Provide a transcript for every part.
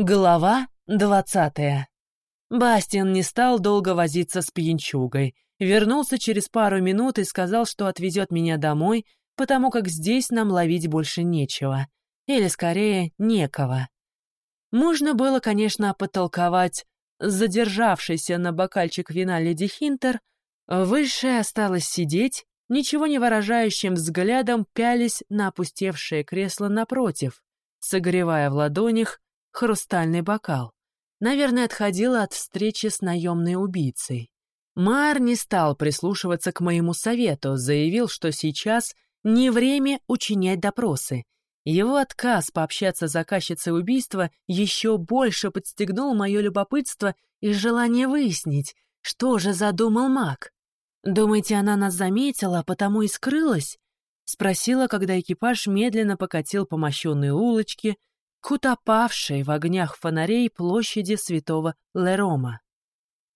Глава двадцатая. Бастиан не стал долго возиться с пьянчугой. Вернулся через пару минут и сказал, что отвезет меня домой, потому как здесь нам ловить больше нечего. Или, скорее, некого. Можно было, конечно, потолковать задержавшейся на бокальчик вина леди Хинтер, высшая осталась сидеть, ничего не выражающим взглядом пялись на опустевшее кресло напротив, согревая в ладонях хрустальный бокал. Наверное, отходила от встречи с наемной убийцей. Мар не стал прислушиваться к моему совету, заявил, что сейчас не время учинять допросы. Его отказ пообщаться с заказчицей убийства еще больше подстегнул мое любопытство и желание выяснить, что же задумал маг. «Думаете, она нас заметила, потому и скрылась?» — спросила, когда экипаж медленно покатил по мощенной улочке, к утопавшей в огнях фонарей площади святого Лерома.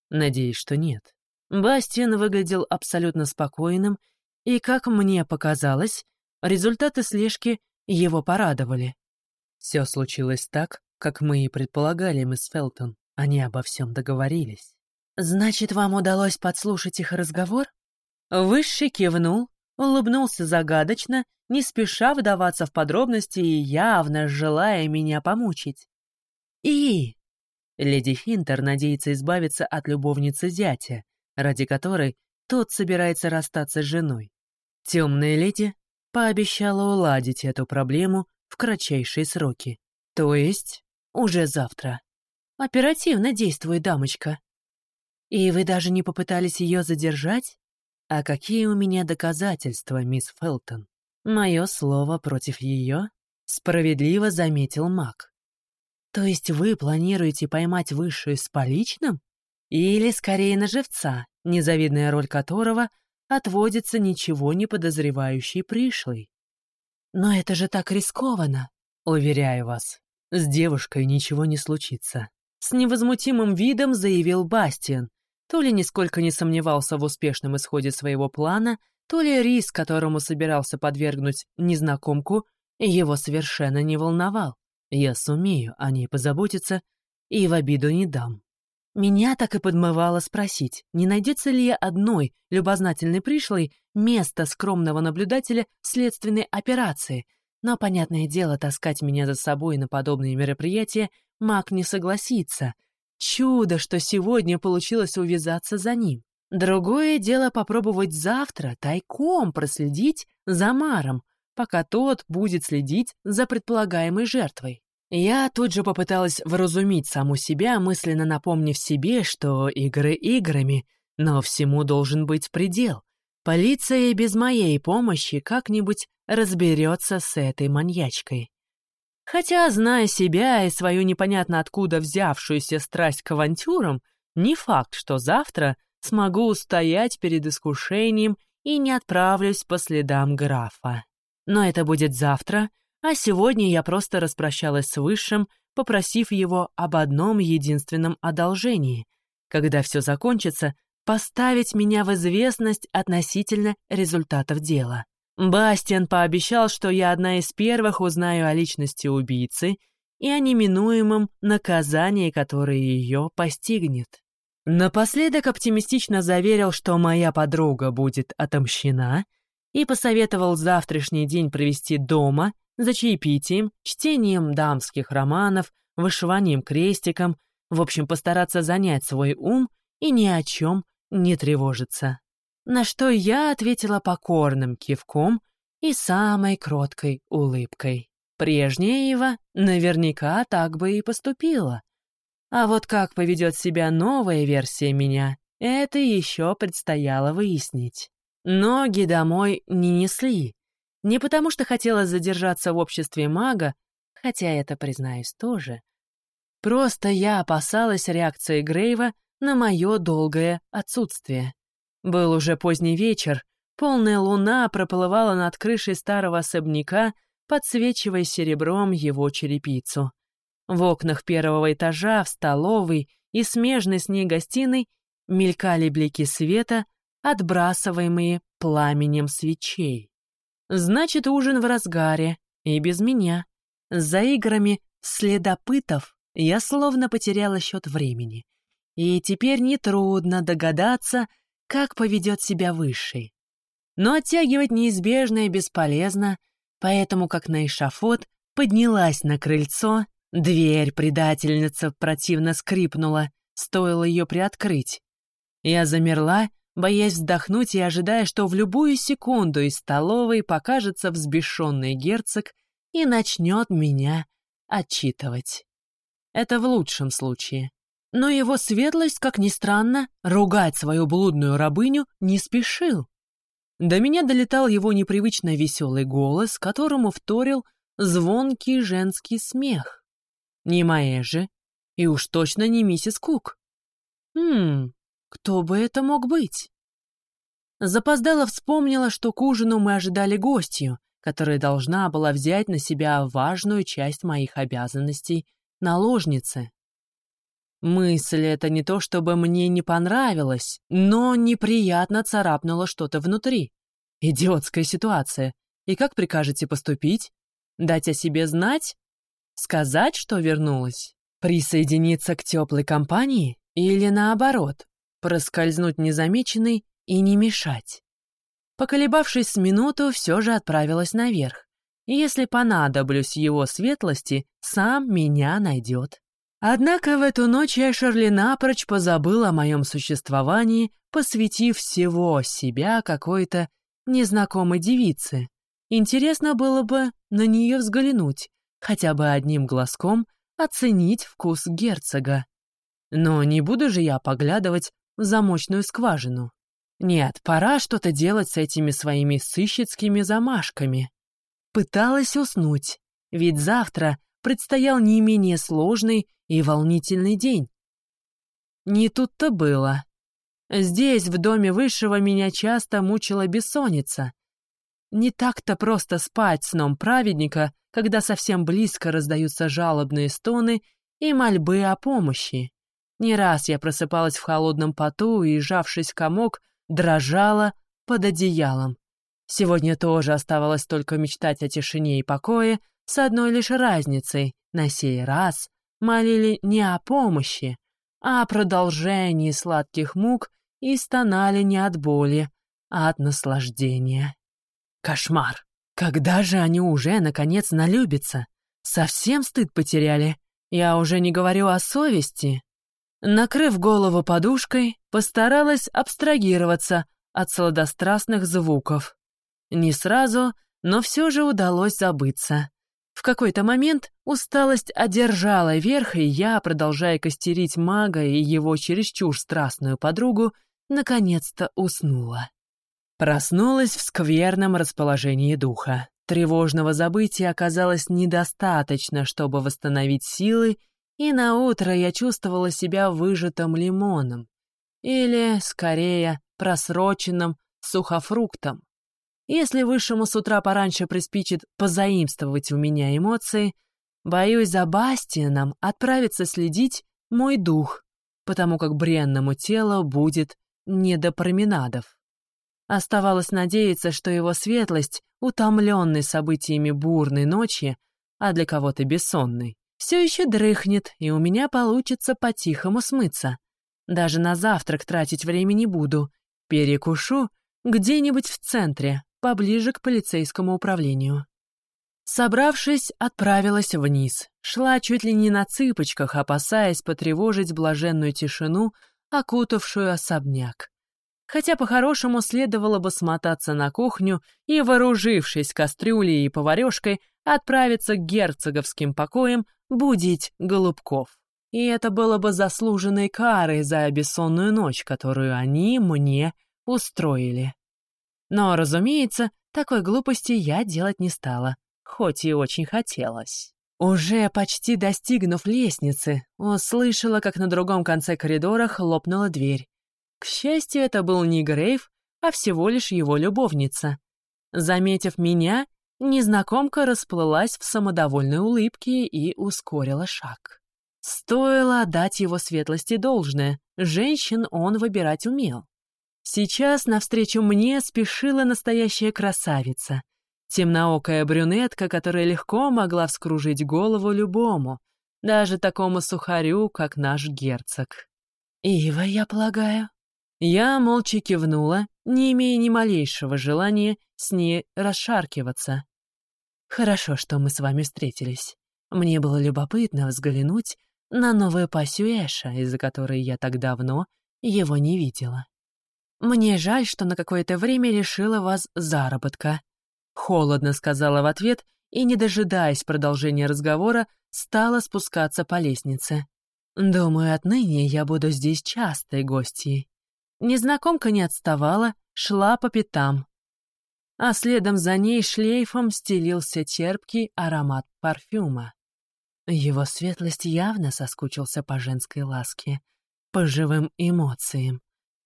Надеюсь, что нет. Бастиан выглядел абсолютно спокойным, и, как мне показалось, результаты слежки его порадовали. Все случилось так, как мы и предполагали, мисс Фелтон. Они обо всем договорились. «Значит, вам удалось подслушать их разговор?» Высший кивнул, улыбнулся загадочно, не спеша вдаваться в подробности и явно желая меня помучить. И... Леди Хинтер надеется избавиться от любовницы зятя, ради которой тот собирается расстаться с женой. Темная леди пообещала уладить эту проблему в кратчайшие сроки. То есть уже завтра. Оперативно действует дамочка. И вы даже не попытались ее задержать? «А какие у меня доказательства, мисс Фелтон? Мое слово против ее?» — справедливо заметил маг. «То есть вы планируете поймать высшую с поличным? Или, скорее, на живца, незавидная роль которого отводится ничего не подозревающей пришлой? Но это же так рискованно!» «Уверяю вас, с девушкой ничего не случится», — с невозмутимым видом заявил Бастиан, то ли нисколько не сомневался в успешном исходе своего плана, то ли риск, которому собирался подвергнуть незнакомку, его совершенно не волновал. Я сумею о ней позаботиться и в обиду не дам. Меня так и подмывало спросить, не найдется ли я одной, любознательной пришлой, место скромного наблюдателя следственной операции, но, понятное дело, таскать меня за собой на подобные мероприятия маг не согласится — Чудо, что сегодня получилось увязаться за ним. Другое дело попробовать завтра тайком проследить за Маром, пока тот будет следить за предполагаемой жертвой. Я тут же попыталась вразумить саму себя, мысленно напомнив себе, что игры играми, но всему должен быть предел. Полиция без моей помощи как-нибудь разберется с этой маньячкой. Хотя, зная себя и свою непонятно откуда взявшуюся страсть к авантюрам, не факт, что завтра смогу устоять перед искушением и не отправлюсь по следам графа. Но это будет завтра, а сегодня я просто распрощалась с Высшим, попросив его об одном единственном одолжении. Когда все закончится, поставить меня в известность относительно результатов дела. Бастиан пообещал, что я одна из первых узнаю о личности убийцы и о неминуемом наказании, которое ее постигнет. Напоследок оптимистично заверил, что моя подруга будет отомщена, и посоветовал завтрашний день провести дома, за чаепитием, чтением дамских романов, вышиванием крестиком, в общем, постараться занять свой ум и ни о чем не тревожиться. На что я ответила покорным кивком и самой кроткой улыбкой. Прежняя Ива наверняка так бы и поступила. А вот как поведет себя новая версия меня, это еще предстояло выяснить. Ноги домой не несли. Не потому что хотела задержаться в обществе мага, хотя это, признаюсь, тоже. Просто я опасалась реакции Грейва на мое долгое отсутствие. Был уже поздний вечер, полная луна проплывала над крышей старого особняка, подсвечивая серебром его черепицу. В окнах первого этажа, в столовой и смежной с ней гостиной мелькали блики света, отбрасываемые пламенем свечей. Значит, ужин в разгаре, и без меня. За играми следопытов Я словно потеряла счет времени. И теперь нетрудно догадаться, как поведет себя Высший. Но оттягивать неизбежно и бесполезно, поэтому, как на эшафот, поднялась на крыльцо, дверь предательница противно скрипнула, стоило ее приоткрыть. Я замерла, боясь вздохнуть и ожидая, что в любую секунду из столовой покажется взбешенный герцог и начнет меня отчитывать. Это в лучшем случае. Но его светлость, как ни странно, ругать свою блудную рабыню не спешил. До меня долетал его непривычно веселый голос, которому вторил звонкий женский смех. Не же, и уж точно не миссис Кук. Хм, кто бы это мог быть? Запоздала вспомнила, что к ужину мы ожидали гостью, которая должна была взять на себя важную часть моих обязанностей наложницы. Мысль эта не то чтобы мне не понравилась, но неприятно царапнуло что-то внутри. Идиотская ситуация. И как прикажете поступить? Дать о себе знать? Сказать, что вернулась? Присоединиться к теплой компании? Или наоборот, проскользнуть незамеченной и не мешать? Поколебавшись с минуту, все же отправилась наверх. Если понадоблюсь его светлости, сам меня найдет. Однако в эту ночь Эшерли напрочь позабыл о моем существовании, посвятив всего себя какой-то незнакомой девице. Интересно было бы на нее взглянуть, хотя бы одним глазком оценить вкус герцога. Но не буду же я поглядывать в замочную скважину. Нет, пора что-то делать с этими своими сыщицкими замашками. Пыталась уснуть, ведь завтра предстоял не менее сложный и волнительный день. Не тут-то было. Здесь, в доме Высшего, меня часто мучила бессонница. Не так-то просто спать сном праведника, когда совсем близко раздаются жалобные стоны и мольбы о помощи. Не раз я просыпалась в холодном поту и, сжавшись в комок, дрожала под одеялом. Сегодня тоже оставалось только мечтать о тишине и покое, с одной лишь разницей. На сей раз молили не о помощи, а о продолжении сладких мук и стонали не от боли, а от наслаждения. Кошмар! Когда же они уже, наконец, налюбятся? Совсем стыд потеряли? Я уже не говорю о совести. Накрыв голову подушкой, постаралась абстрагироваться от сладострастных звуков. Не сразу, но все же удалось забыться. В какой-то момент усталость одержала верх, и я, продолжая костерить мага и его чересчур страстную подругу, наконец-то уснула. Проснулась в скверном расположении духа. Тревожного забытия оказалось недостаточно, чтобы восстановить силы, и на утро я чувствовала себя выжатым лимоном. Или, скорее, просроченным сухофруктом. Если высшему с утра пораньше приспичит позаимствовать у меня эмоции, боюсь за Бастианом отправиться следить мой дух, потому как бренному телу будет не до променадов. Оставалось надеяться, что его светлость, утомленный событиями бурной ночи, а для кого-то бессонной, все еще дрыхнет, и у меня получится по-тихому смыться. Даже на завтрак тратить время не буду. Перекушу где-нибудь в центре, поближе к полицейскому управлению. Собравшись, отправилась вниз, шла чуть ли не на цыпочках, опасаясь потревожить блаженную тишину, окутавшую особняк. Хотя по-хорошему следовало бы смотаться на кухню и, вооружившись кастрюлей и поварешкой, отправиться к герцоговским покоям будить голубков. И это было бы заслуженной карой за бессонную ночь, которую они мне устроили. Но, разумеется, такой глупости я делать не стала, хоть и очень хотелось. Уже почти достигнув лестницы, услышала, как на другом конце коридора хлопнула дверь. К счастью, это был не Грейв, а всего лишь его любовница. Заметив меня, незнакомка расплылась в самодовольной улыбке и ускорила шаг. Стоило отдать его светлости должное, женщин он выбирать умел. Сейчас навстречу мне спешила настоящая красавица. Темноокая брюнетка, которая легко могла вскружить голову любому. даже такому сухарю, как наш герцог. «Ива, я полагаю?» Я молча кивнула, не имея ни малейшего желания с ней расшаркиваться. «Хорошо, что мы с вами встретились. Мне было любопытно взглянуть на новую пассию Эша, из-за которой я так давно его не видела. Мне жаль, что на какое-то время лишила вас заработка. Холодно сказала в ответ и, не дожидаясь продолжения разговора, стала спускаться по лестнице. Думаю, отныне я буду здесь частой гостьей. Незнакомка не отставала, шла по пятам. А следом за ней шлейфом стелился терпкий аромат парфюма. Его светлость явно соскучился по женской ласке, по живым эмоциям.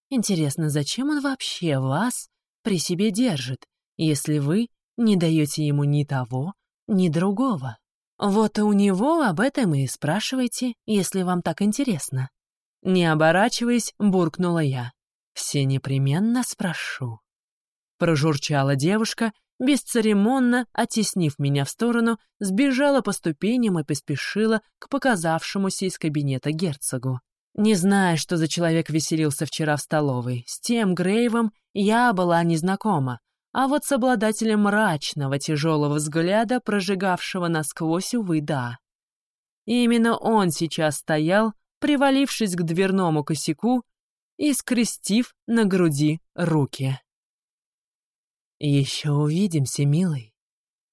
Интересно, зачем он вообще вас при себе держит, если вы не даете ему ни того, ни другого? Вот и у него об этом и спрашивайте, если вам так интересно. Не оборачиваясь, буркнула я. Все непременно спрошу. Прожурчала девушка, бесцеремонно, оттеснив меня в сторону, сбежала по ступеням и поспешила к показавшемуся из кабинета герцогу. Не знаю, что за человек веселился вчера в столовой. С тем Грейвом я была незнакома, а вот с обладателем мрачного, тяжелого взгляда, прожигавшего насквозь, увы, да. И именно он сейчас стоял, привалившись к дверному косяку и скрестив на груди руки. «Еще увидимся, милый».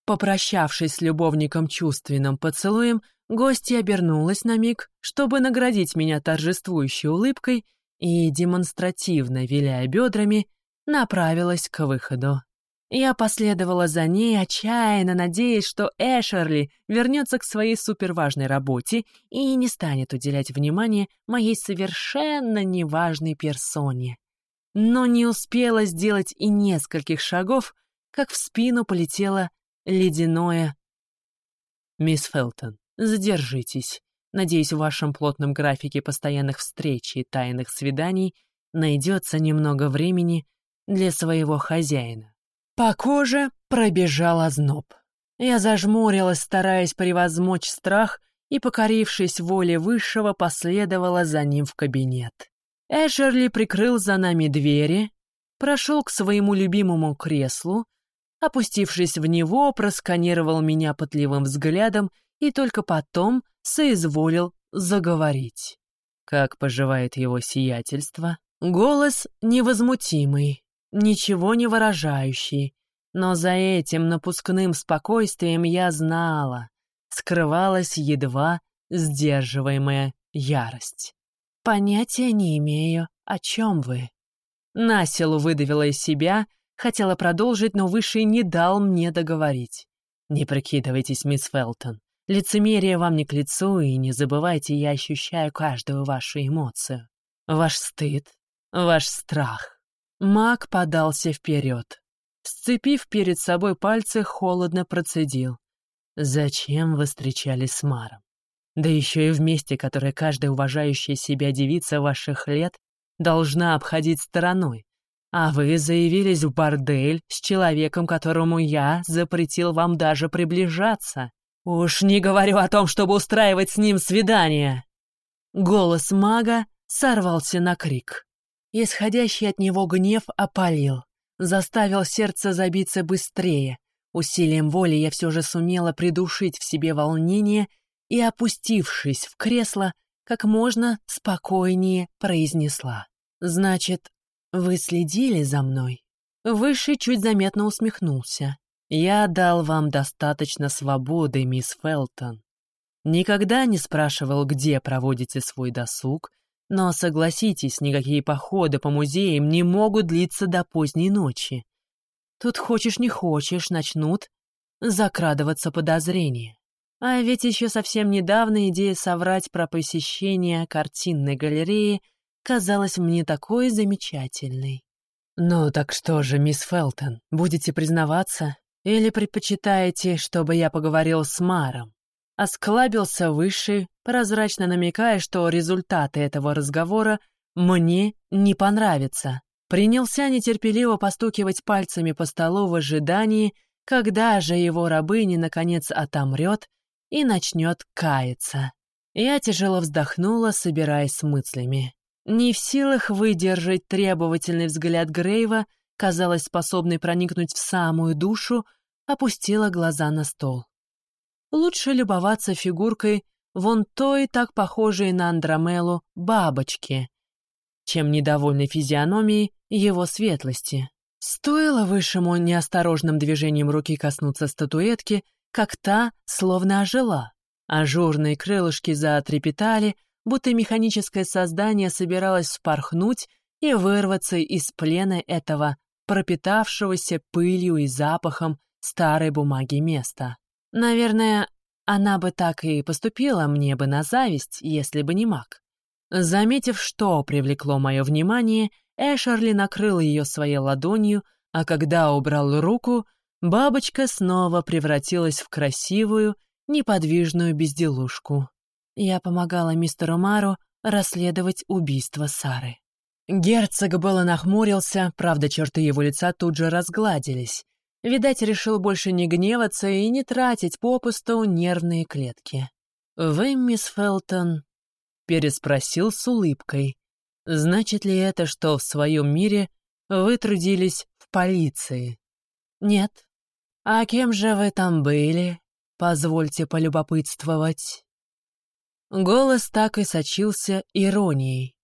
Попрощавшись с любовником чувственным поцелуем, гостья обернулась на миг, чтобы наградить меня торжествующей улыбкой и, демонстративно виляя бедрами, направилась к выходу. Я последовала за ней, отчаянно надеясь, что Эшерли вернется к своей суперважной работе и не станет уделять внимание моей совершенно неважной персоне но не успела сделать и нескольких шагов, как в спину полетело ледяное «Мисс Фелтон, задержитесь. Надеюсь, в вашем плотном графике постоянных встреч и тайных свиданий найдется немного времени для своего хозяина». По коже пробежал озноб. Я зажмурилась, стараясь превозмочь страх, и, покорившись воле Высшего, последовала за ним в кабинет. Эшерли прикрыл за нами двери, прошел к своему любимому креслу, опустившись в него, просканировал меня пытливым взглядом и только потом соизволил заговорить. Как поживает его сиятельство? Голос невозмутимый, ничего не выражающий, но за этим напускным спокойствием я знала, скрывалась едва сдерживаемая ярость. «Понятия не имею, о чем вы». Насилу выдавила из себя, хотела продолжить, но Высший не дал мне договорить. «Не прикидывайтесь, мисс Фелтон. Лицемерие вам не к лицу, и не забывайте, я ощущаю каждую вашу эмоцию. Ваш стыд, ваш страх». Маг подался вперед. Сцепив перед собой пальцы, холодно процедил. «Зачем вы встречались с Маром? Да еще и в месте, которое каждая уважающая себя девица ваших лет должна обходить стороной. А вы заявились в бордель с человеком, которому я запретил вам даже приближаться. Уж не говорю о том, чтобы устраивать с ним свидание. Голос мага сорвался на крик. Исходящий от него гнев опалил, заставил сердце забиться быстрее. Усилием воли я все же сумела придушить в себе волнение и, опустившись в кресло, как можно спокойнее произнесла. «Значит, вы следили за мной?» Высший чуть заметно усмехнулся. «Я дал вам достаточно свободы, мисс Фелтон. Никогда не спрашивал, где проводите свой досуг, но, согласитесь, никакие походы по музеям не могут длиться до поздней ночи. Тут хочешь не хочешь, начнут закрадываться подозрения. А ведь еще совсем недавно идея соврать про посещение картинной галереи казалась мне такой замечательной. «Ну так что же, мисс Фелтон, будете признаваться? Или предпочитаете, чтобы я поговорил с Маром?» Осклабился выше, прозрачно намекая, что результаты этого разговора мне не понравятся. Принялся нетерпеливо постукивать пальцами по столу в ожидании, когда же его рабыня наконец отомрет и начнет каяться. Я тяжело вздохнула, собираясь с мыслями. Не в силах выдержать требовательный взгляд Грейва, казалось способной проникнуть в самую душу, опустила глаза на стол. Лучше любоваться фигуркой вон той, так похожей на Андромелу, бабочки, чем недовольной физиономией его светлости. Стоило высшему неосторожным движением руки коснуться статуэтки, как та словно ожила. Ажурные крылышки затрепетали, будто механическое создание собиралось вспорхнуть и вырваться из плена этого пропитавшегося пылью и запахом старой бумаги места. Наверное, она бы так и поступила мне бы на зависть, если бы не маг. Заметив, что привлекло мое внимание, Эшерли накрыл ее своей ладонью, а когда убрал руку, бабочка снова превратилась в красивую, неподвижную безделушку. Я помогала мистеру Мару расследовать убийство Сары. Герцог было нахмурился, правда, черты его лица тут же разгладились. Видать, решил больше не гневаться и не тратить попусту нервные клетки. «Вы, мисс Фелтон?» — переспросил с улыбкой. «Значит ли это, что в своем мире вы трудились в полиции?» «Нет». «А кем же вы там были? Позвольте полюбопытствовать». Голос так и сочился иронией.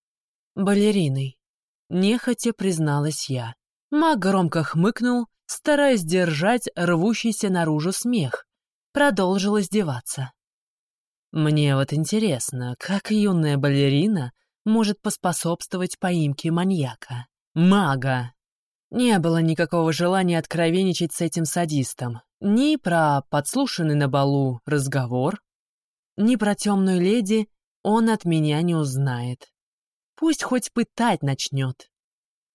«Балериной», — нехотя призналась я. Маг громко хмыкнул, стараясь держать рвущийся наружу смех. Продолжил издеваться. «Мне вот интересно, как юная балерина может поспособствовать поимке маньяка? Мага!» Не было никакого желания откровенничать с этим садистом. Ни про подслушанный на балу разговор, ни про темную леди он от меня не узнает. Пусть хоть пытать начнет.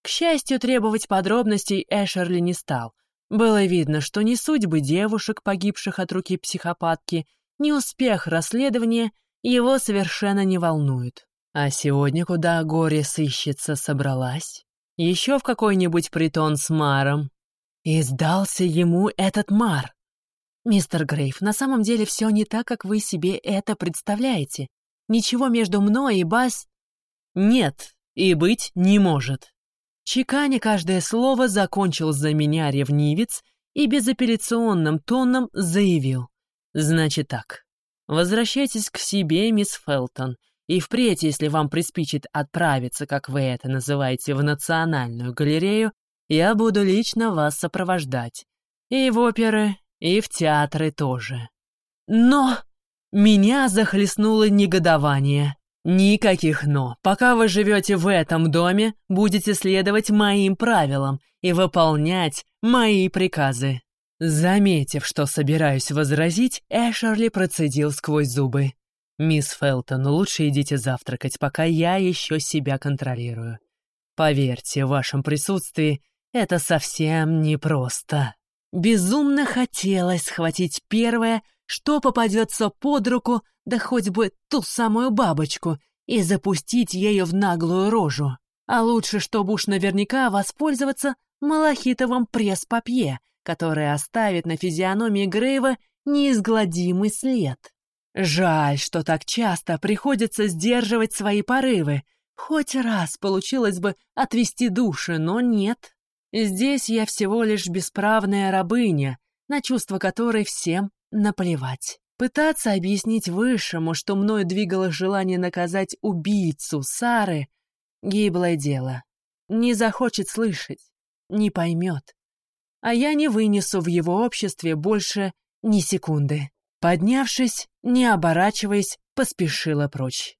К счастью, требовать подробностей Эшерли не стал. Было видно, что ни судьбы девушек, погибших от руки психопатки, ни успех расследования его совершенно не волнуют. А сегодня куда горе сыщется собралась? Еще в какой-нибудь притон с Маром. И сдался ему этот Мар. «Мистер Грейв, на самом деле все не так, как вы себе это представляете. Ничего между мной и Бас...» «Нет, и быть не может». Чеканя каждое слово закончил за меня ревнивец и безапелляционным тоном заявил. «Значит так, возвращайтесь к себе, мисс Фелтон, и впредь, если вам приспичит отправиться, как вы это называете, в Национальную галерею, я буду лично вас сопровождать. И в оперы, и в театры тоже. Но меня захлестнуло негодование. Никаких «но». Пока вы живете в этом доме, будете следовать моим правилам и выполнять мои приказы. Заметив, что собираюсь возразить, Эшерли процедил сквозь зубы. «Мисс Фелтон, лучше идите завтракать, пока я еще себя контролирую. Поверьте, в вашем присутствии это совсем непросто». Безумно хотелось схватить первое, что попадется под руку, да хоть бы ту самую бабочку, и запустить ею в наглую рожу. А лучше, чтобы уж наверняка воспользоваться малахитовым пресс-папье, который оставит на физиономии Грейва неизгладимый след. Жаль, что так часто приходится сдерживать свои порывы. Хоть раз получилось бы отвести души, но нет. Здесь я всего лишь бесправная рабыня, на чувства которой всем наплевать. Пытаться объяснить Высшему, что мною двигало желание наказать убийцу Сары, гиблое дело. Не захочет слышать, не поймет. А я не вынесу в его обществе больше ни секунды. Поднявшись, не оборачиваясь, поспешила прочь.